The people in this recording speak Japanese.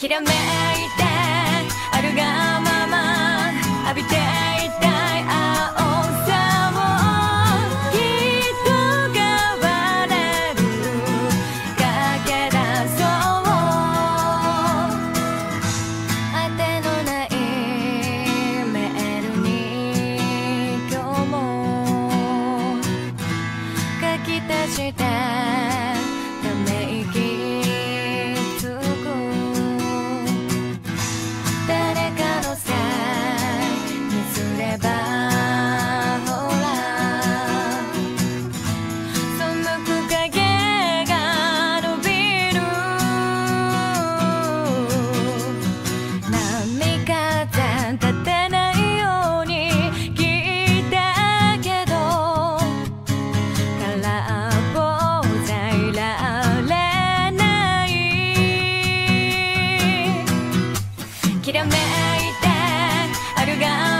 きらめいてあるがまま浴びていたい青さを人がと変われる。かけ出そうあてのないメールに今日も書き足してため息 carga.